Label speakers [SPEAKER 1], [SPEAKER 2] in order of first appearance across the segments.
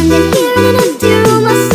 [SPEAKER 1] and then even in a doom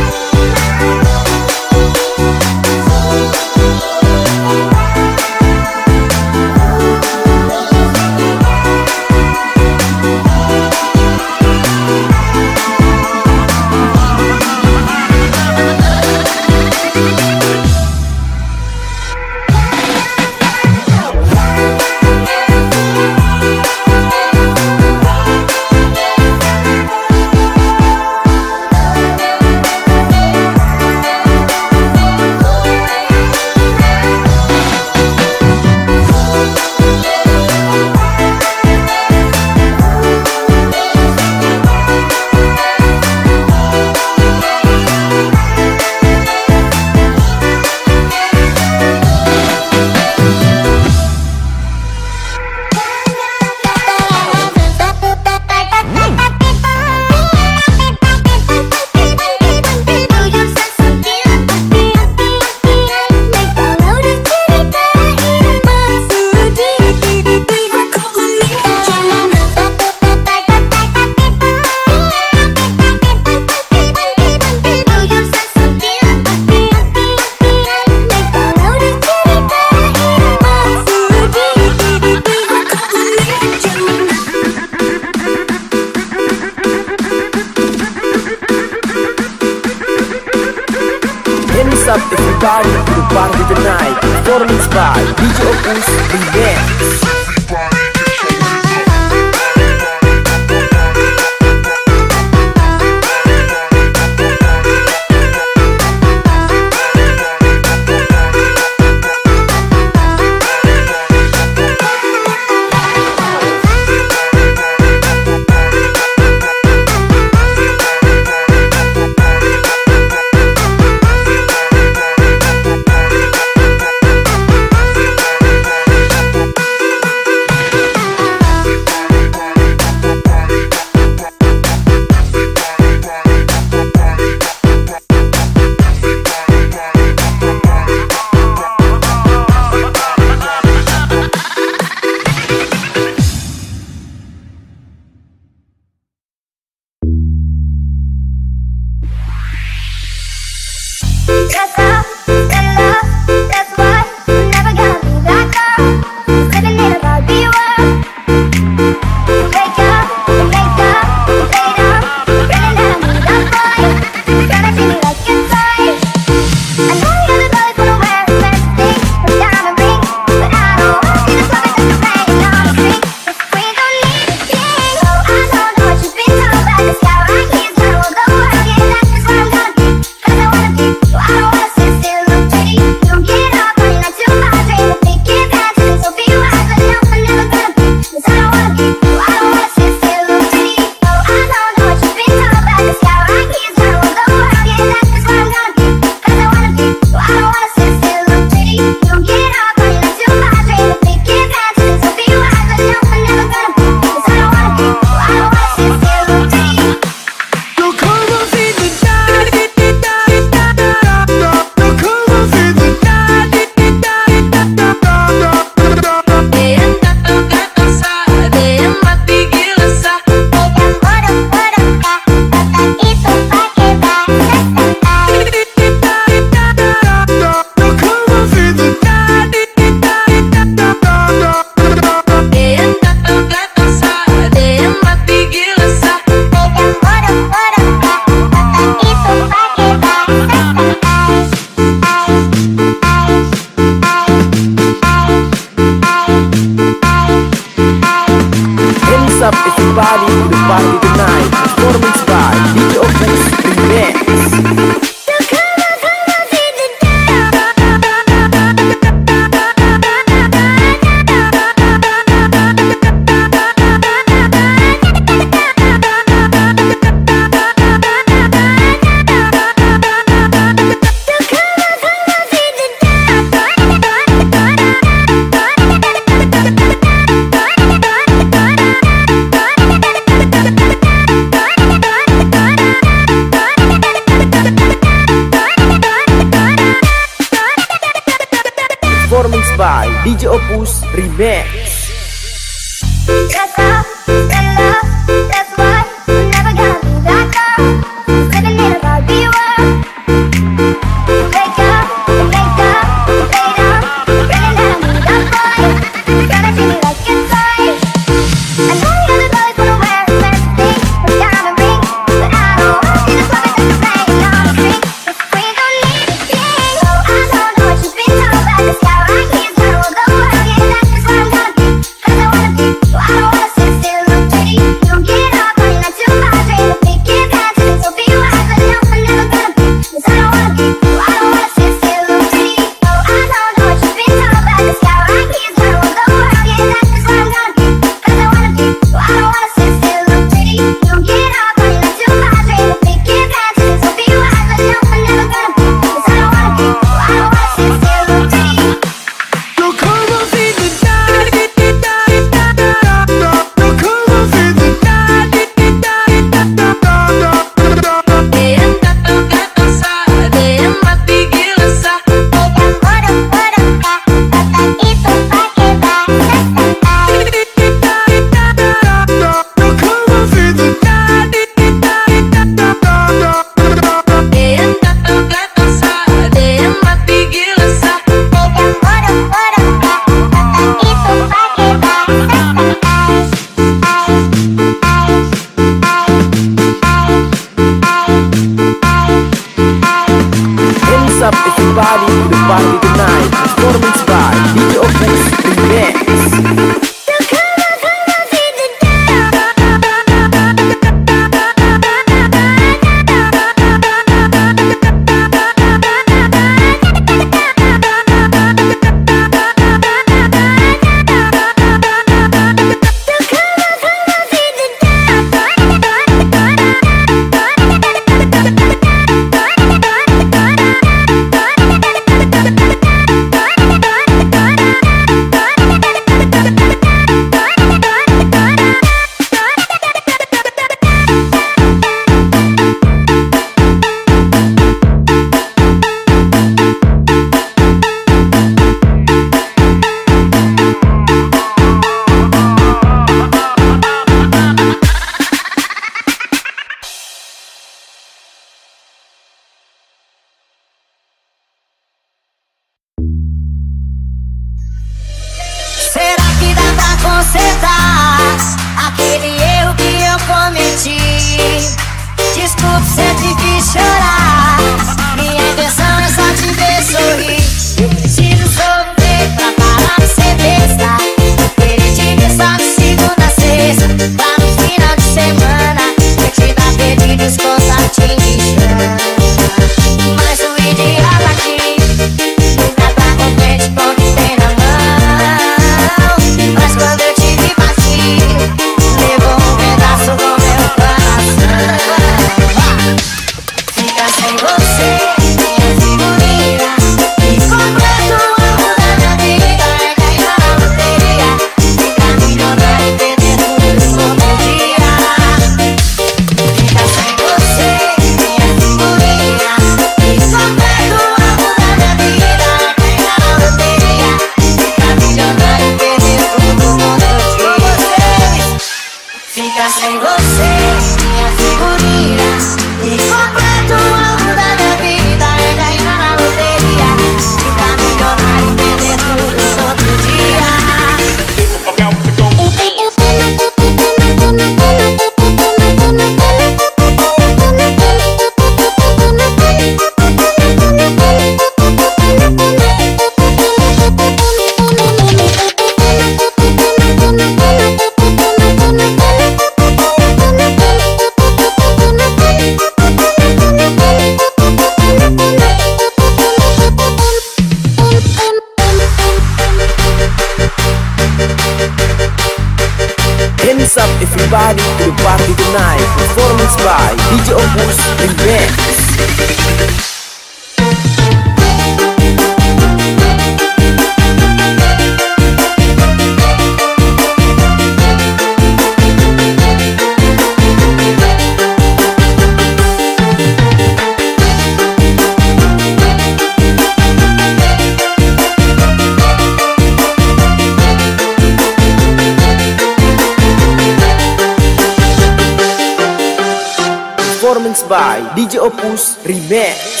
[SPEAKER 1] Opus Remix.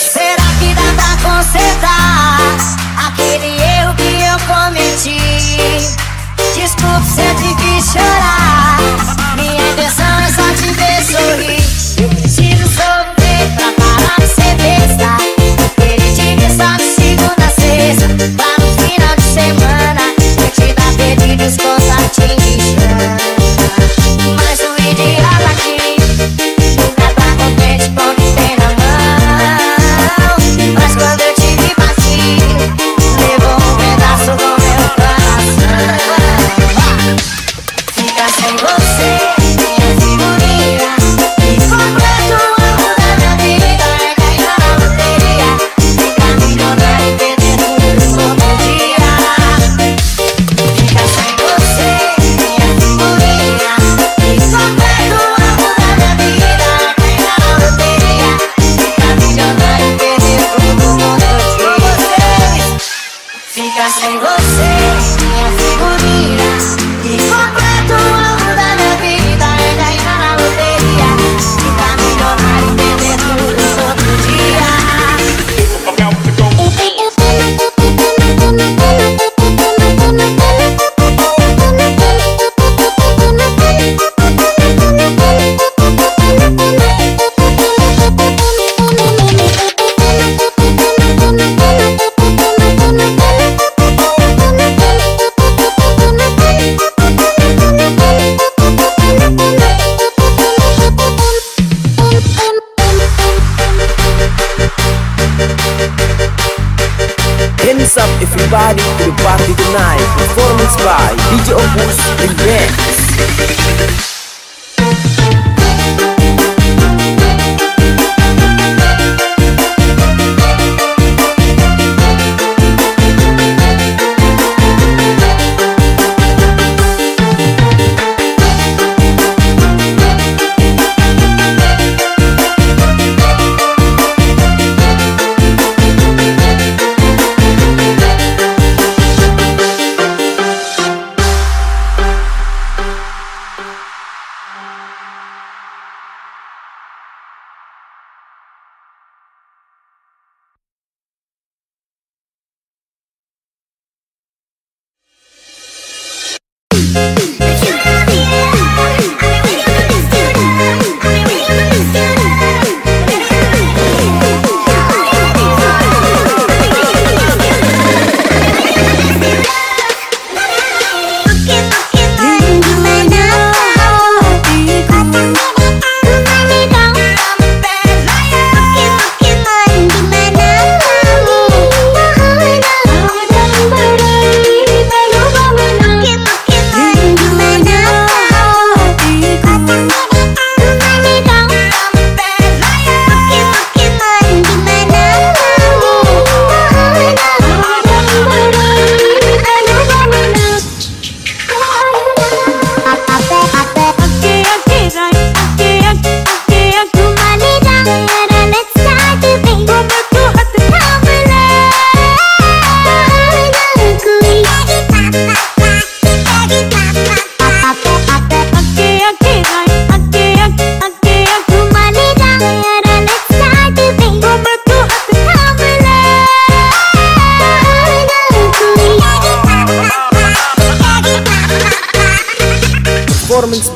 [SPEAKER 1] Fica sem você,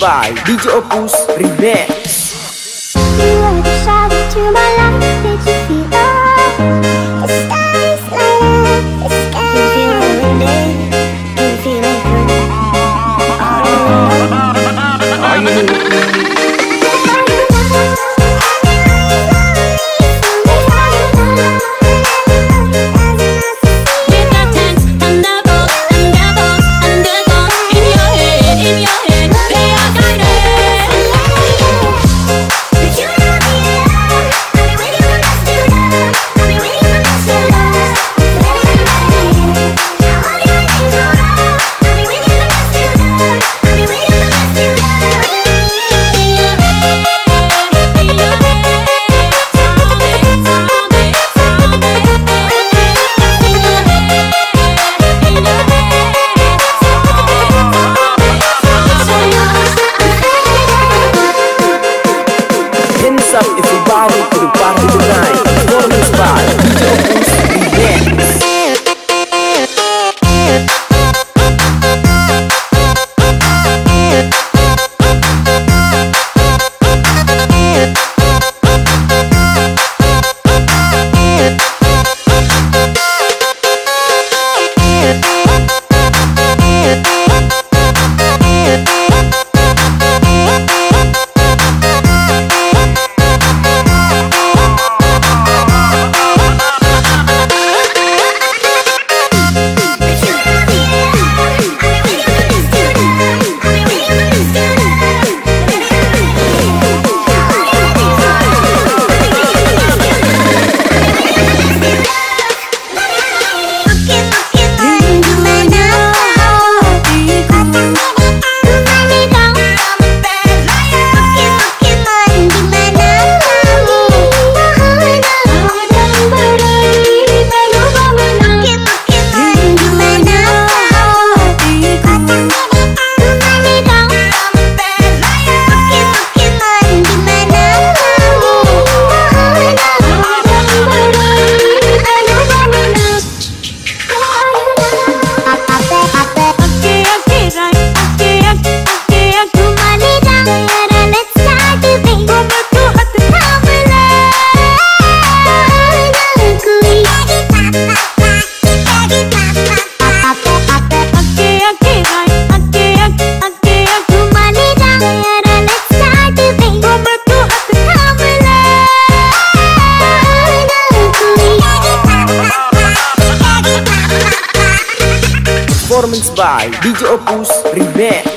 [SPEAKER 2] by DJ Opus Remix. By DJ Opus Remix.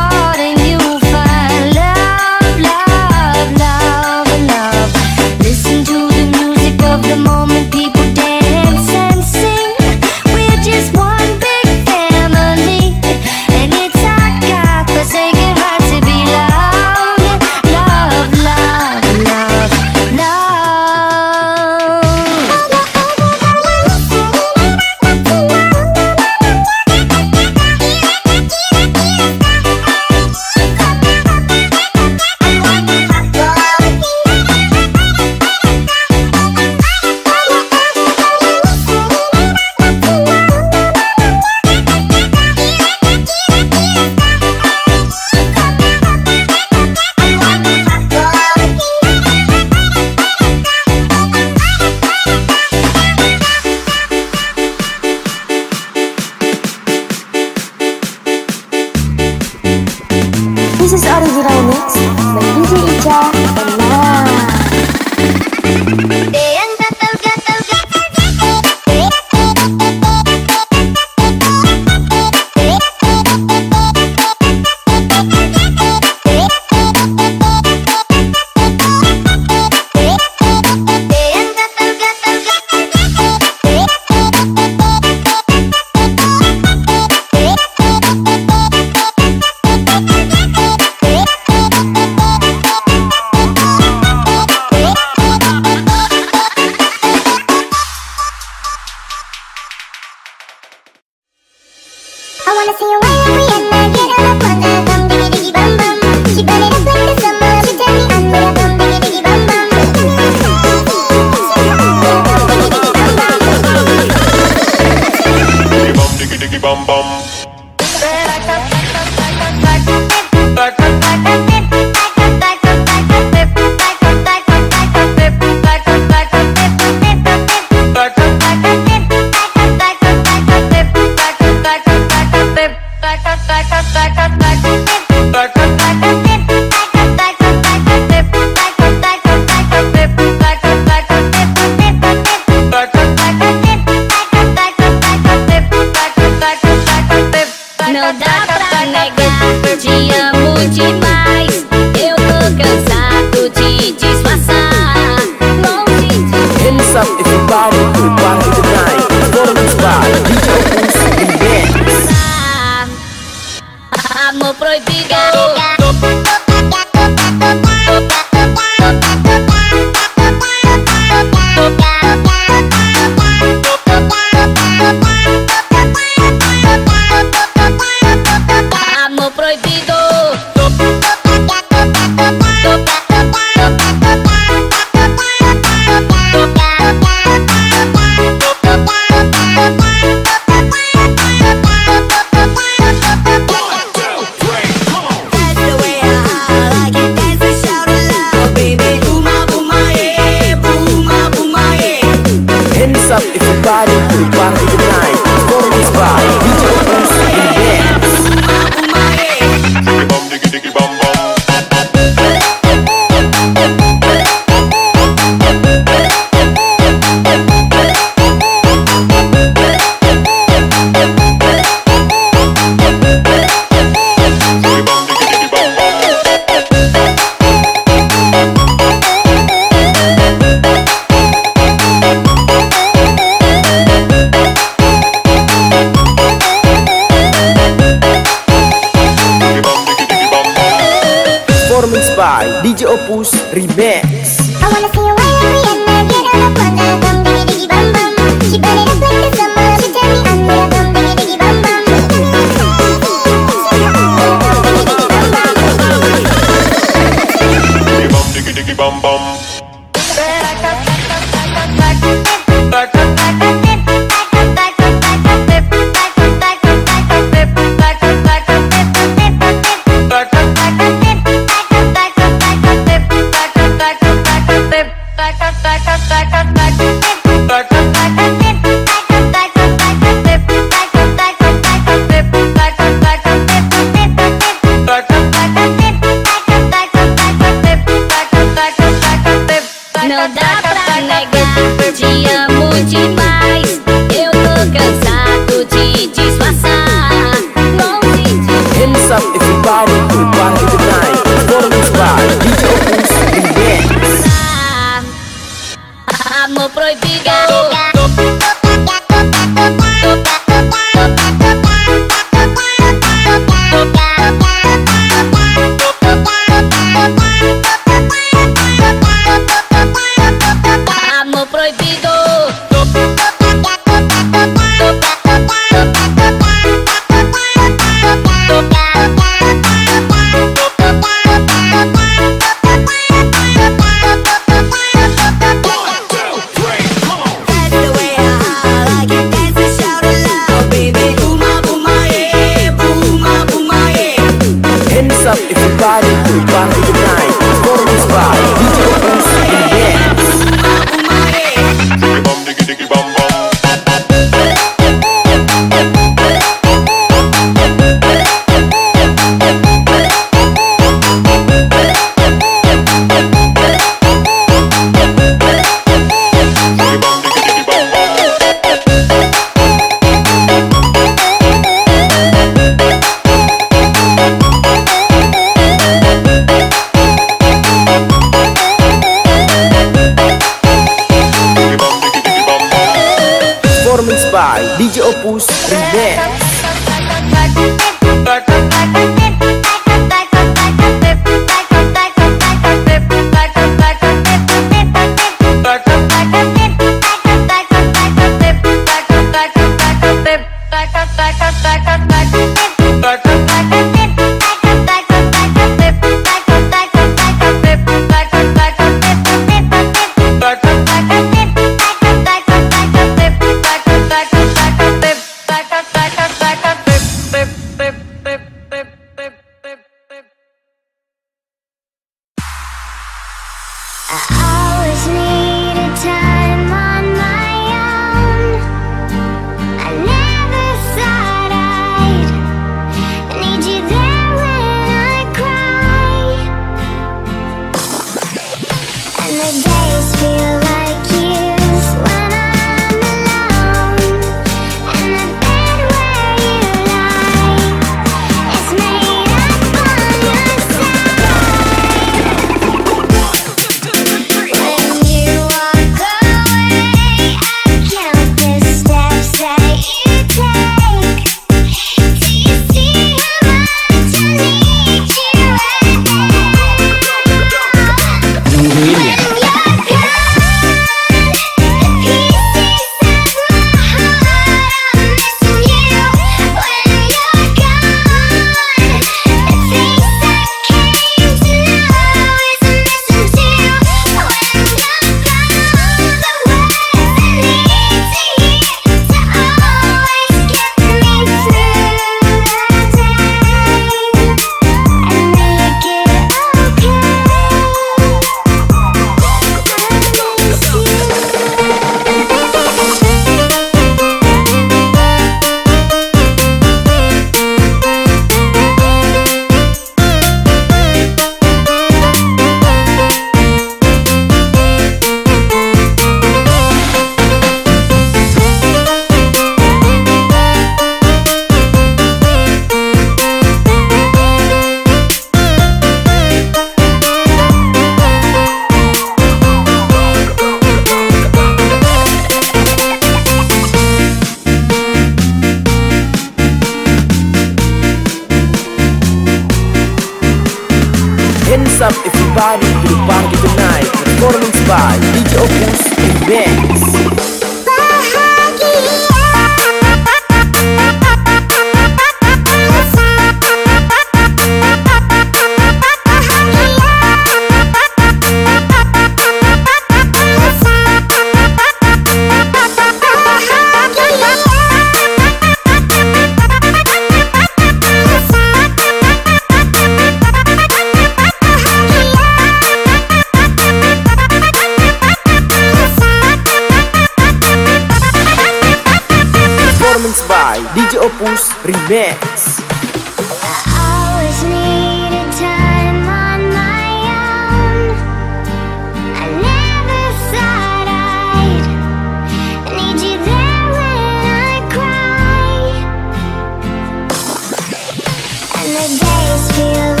[SPEAKER 3] The days
[SPEAKER 1] feel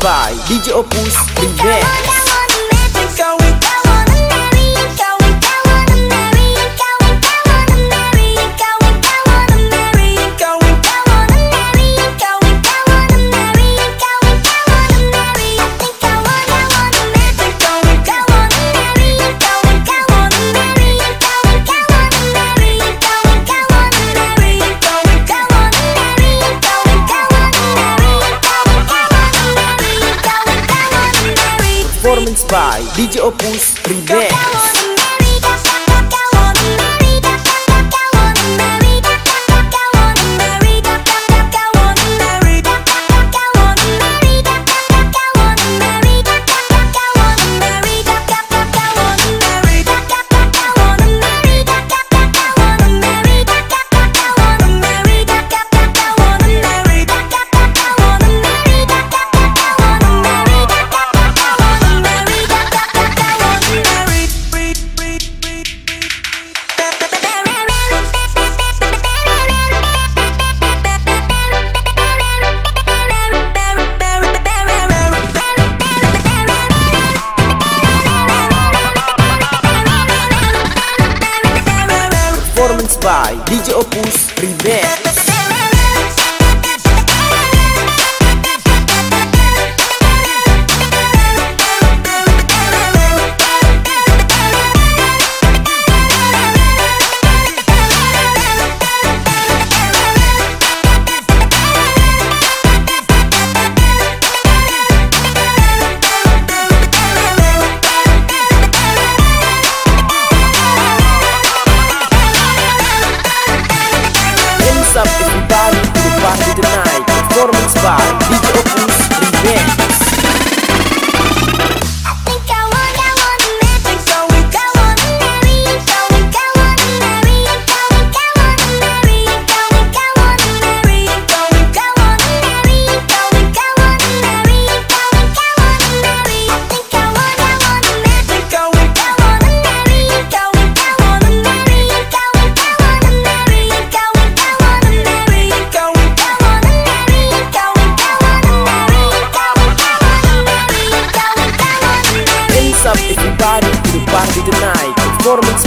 [SPEAKER 4] by DJ Opus Remix DJ Opus Remix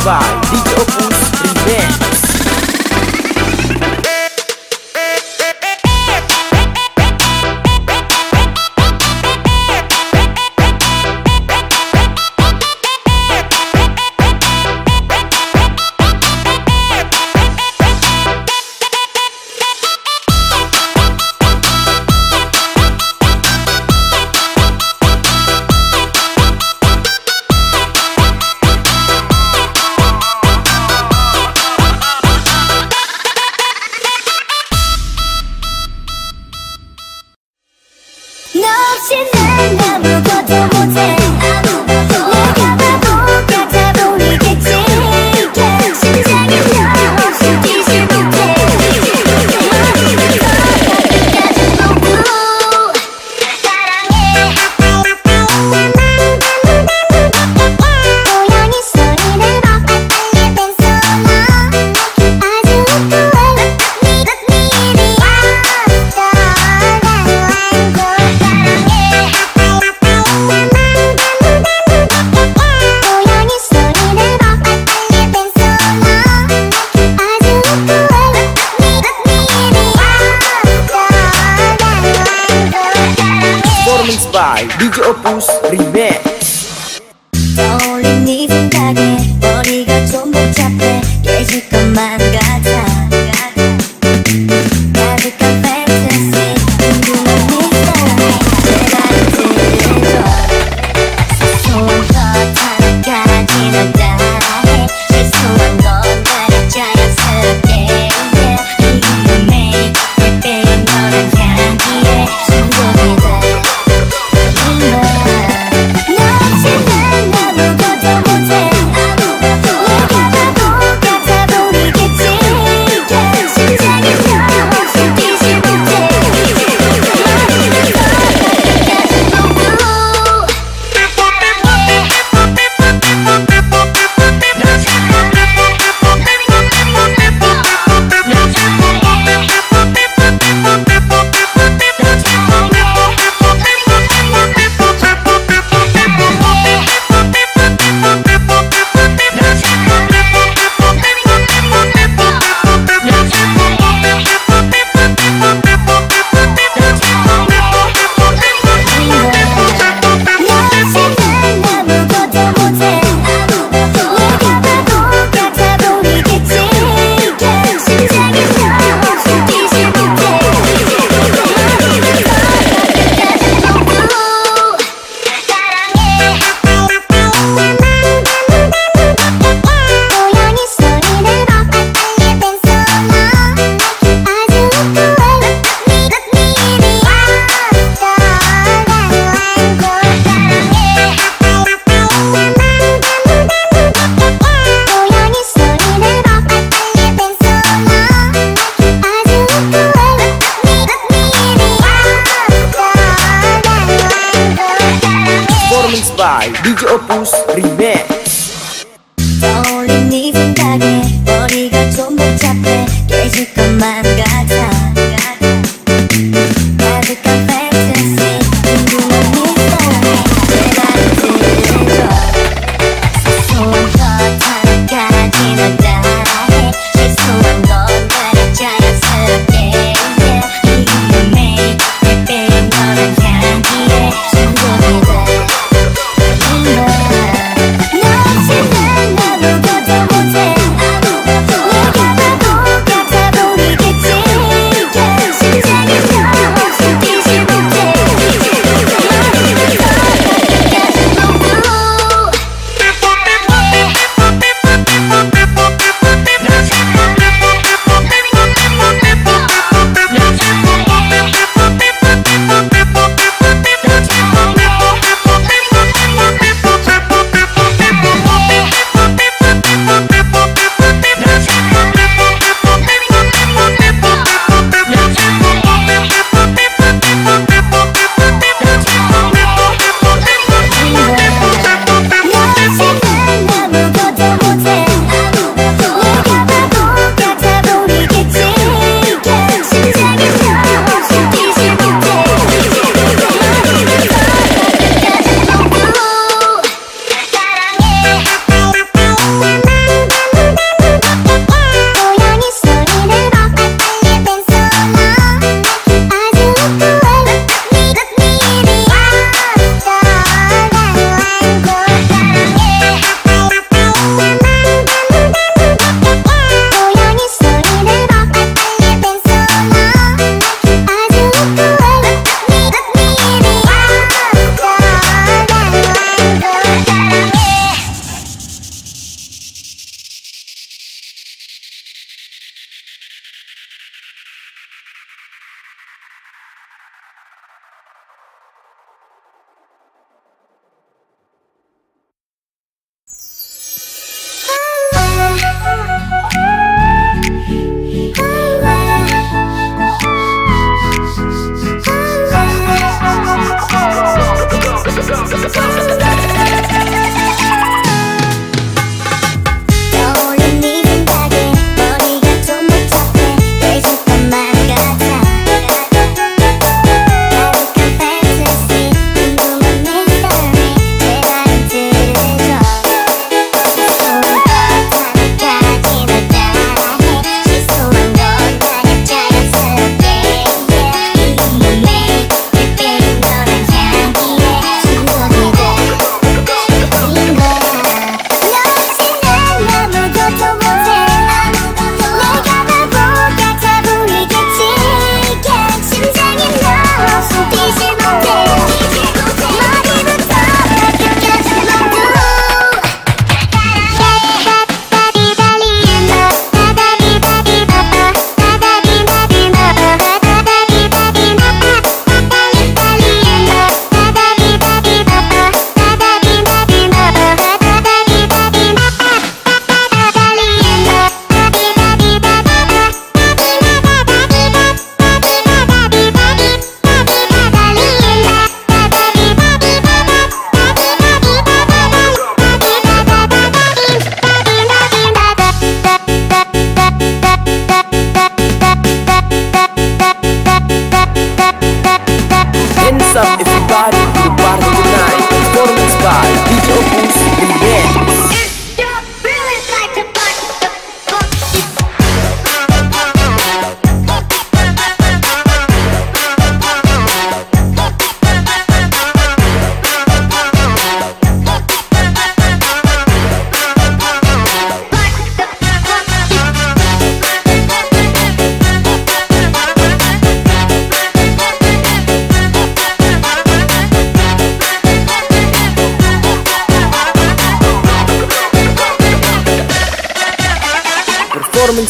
[SPEAKER 2] vai.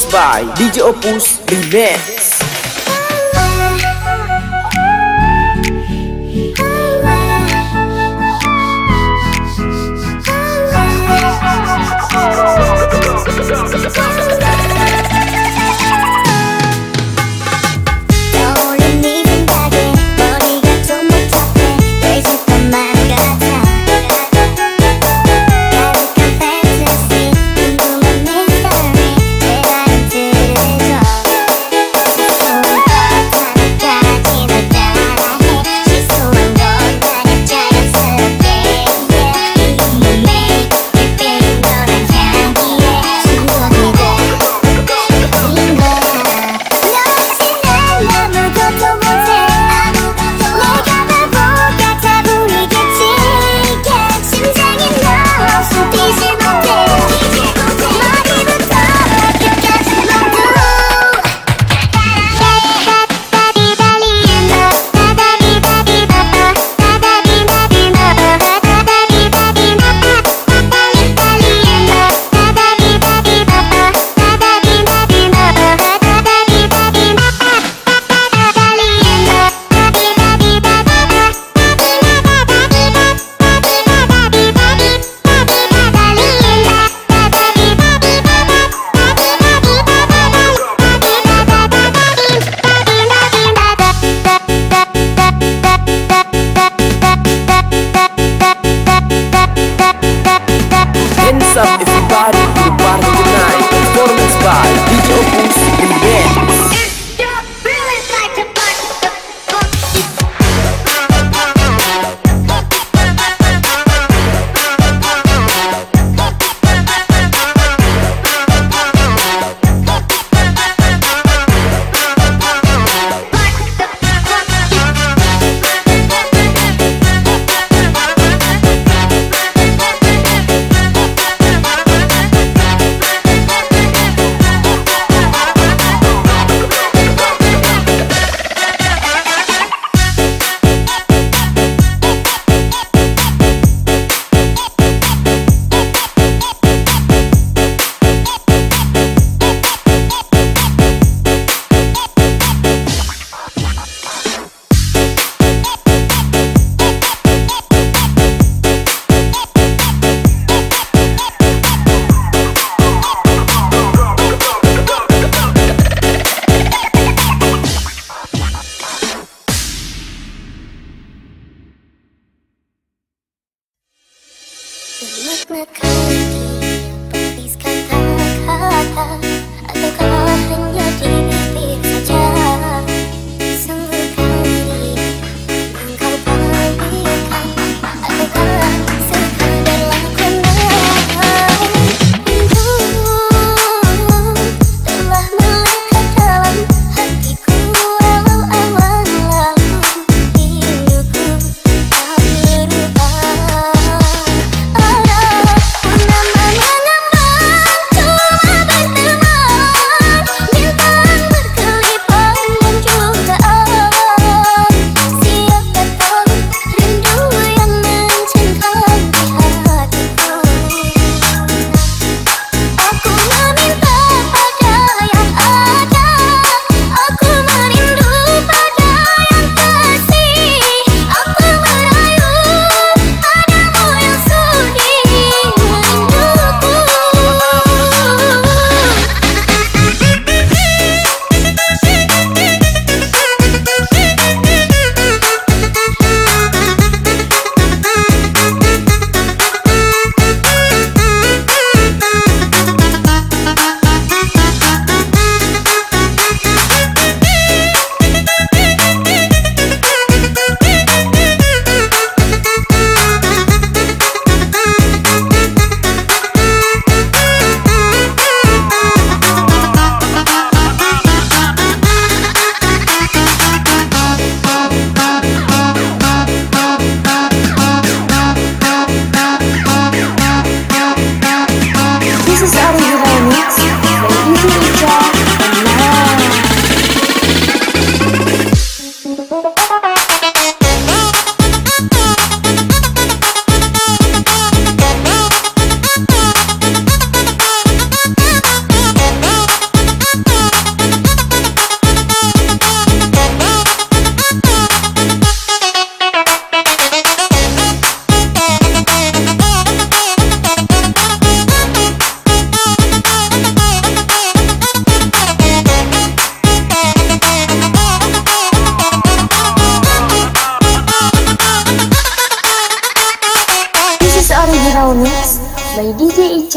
[SPEAKER 2] By DJ Opus Remix.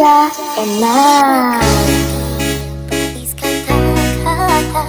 [SPEAKER 3] Saja enak
[SPEAKER 1] Please kata-kata